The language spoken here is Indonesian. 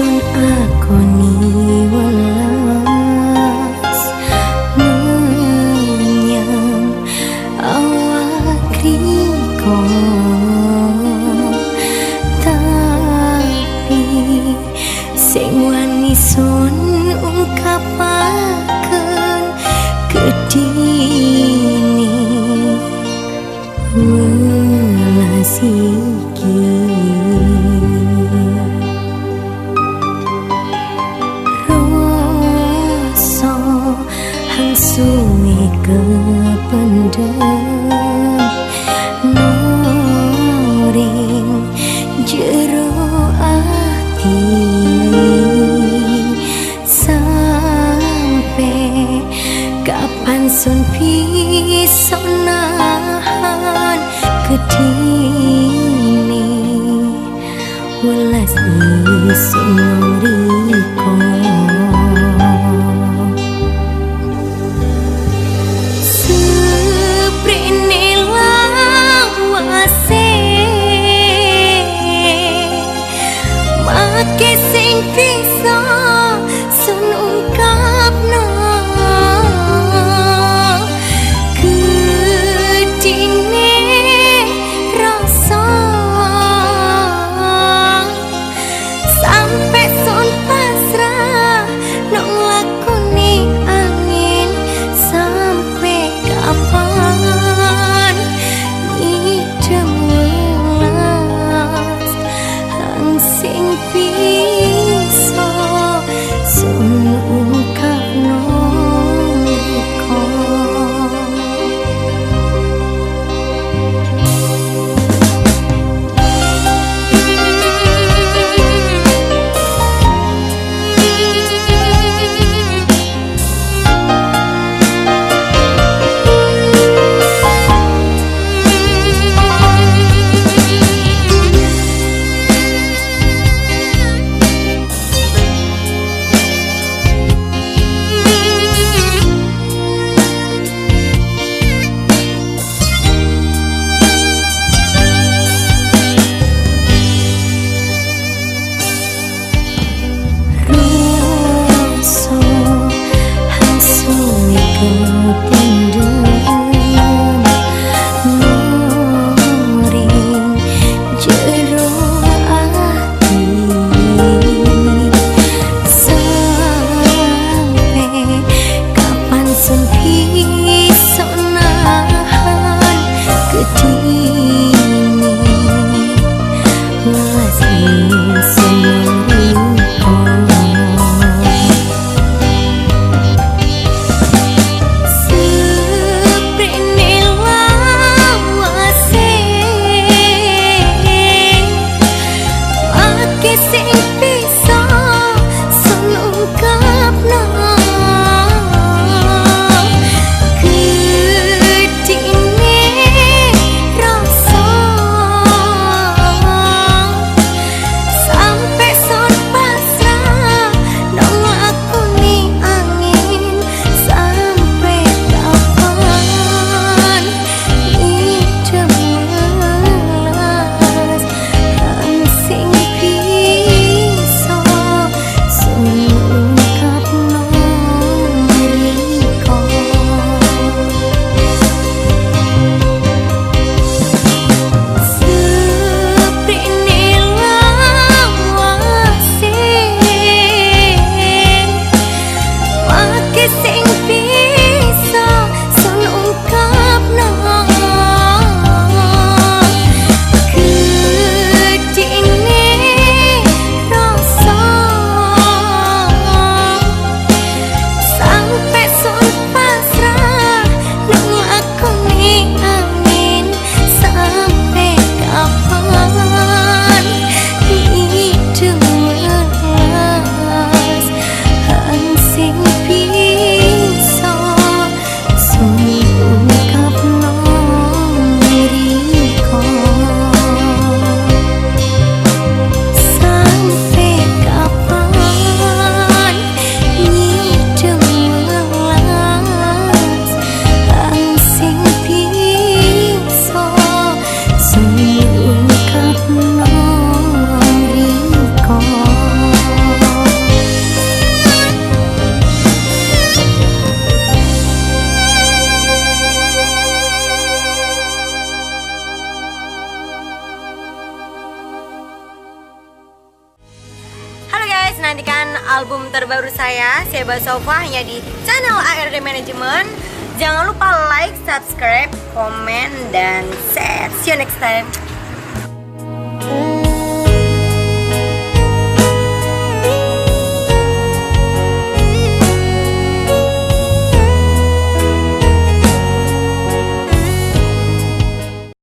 Aku akoni welas menyang awak riko. Tapi sing wani sun ungkapaken kedini welasi kependem Noring jero hati Sampai kapan sun bisa nahan Kedini? Welas isun sing piye nantikan album terbaru saya Seba Sofa hanya di channel ARD Management. Jangan lupa like, subscribe, komen, dan share. See you next time